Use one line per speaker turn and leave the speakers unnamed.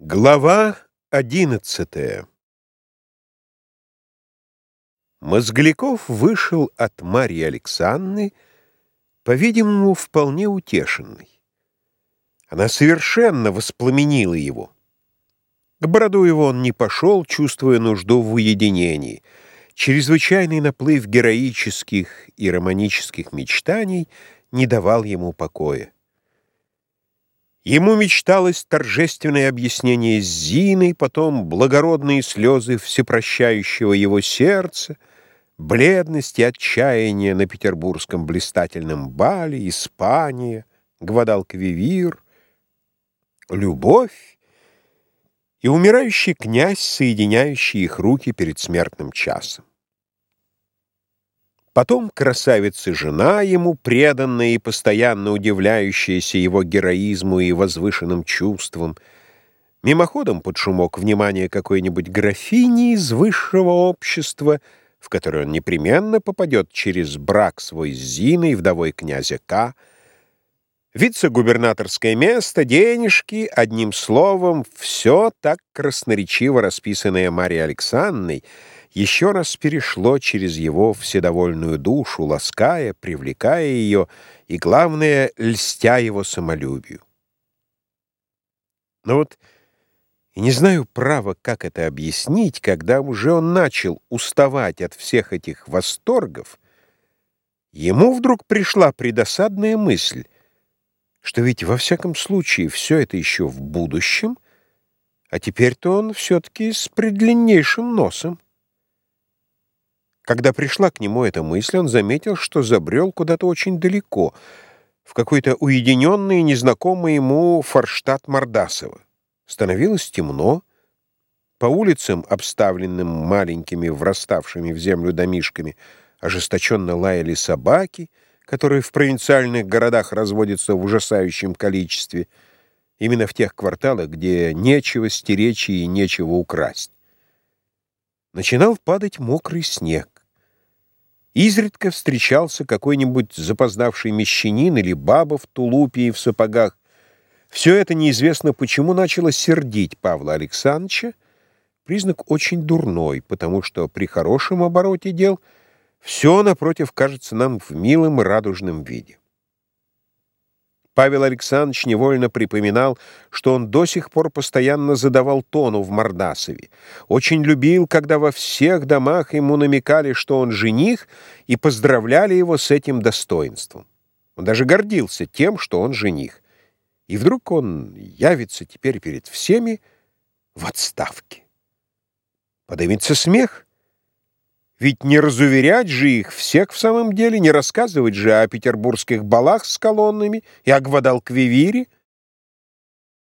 Глава одиннадцатая Мозгликов вышел от Марьи Александры, по-видимому, вполне утешенный. Она совершенно воспламенила его. К бороду его он не пошел, чувствуя нужду в уединении. Чрезвычайный наплыв героических и романических мечтаний не давал ему покоя. Ему мечталось торжественное объяснение с Зиной, потом благородные слезы всепрощающего его сердца, бледность и отчаяние на петербургском блистательном бале, Испания, Гвадалквивир, любовь и умирающий князь, соединяющий их руки перед смертным часом. Потом красавица-жена ему, преданная и постоянно удивляющаяся его героизму и возвышенным чувствам, мимоходом под шумок внимания какой-нибудь графини из высшего общества, в которое он непременно попадет через брак свой с Зиной, вдовой князя К., вице-губернаторское место, денежки, одним словом, все так красноречиво расписанное Марьей Александрой, еще раз перешло через его вседовольную душу, лаская, привлекая ее и, главное, льстя его самолюбию. Но вот и не знаю права, как это объяснить, когда уже он начал уставать от всех этих восторгов, ему вдруг пришла предосадная мысль, что ведь во всяком случае все это еще в будущем, а теперь-то он все-таки с предлиннейшим носом. Когда пришла к нему эта мысль, он заметил, что забрел куда-то очень далеко, в какой-то уединенный, незнакомый ему форштадт Мордасова. Становилось темно. По улицам, обставленным маленькими, враставшими в землю домишками, ожесточенно лаяли собаки, которые в провинциальных городах разводятся в ужасающем количестве, именно в тех кварталах, где нечего стеречь и нечего украсть. Начинал падать мокрый снег. Изредка встречался какой-нибудь запоздавший мещанин или баба в тулупе и в сапогах. Все это неизвестно почему начало сердить Павла Александровича, признак очень дурной, потому что при хорошем обороте дел все, напротив, кажется нам в милом радужном виде. Павел Александрович невольно припоминал, что он до сих пор постоянно задавал тону в Мордасове. Очень любил, когда во всех домах ему намекали, что он жених, и поздравляли его с этим достоинством. Он даже гордился тем, что он жених. И вдруг он явится теперь перед всеми в отставке. Подымется смех. Ведь не разуверять же их всех в самом деле, не рассказывать же о петербургских балах с колоннами и о Гвадалквивире,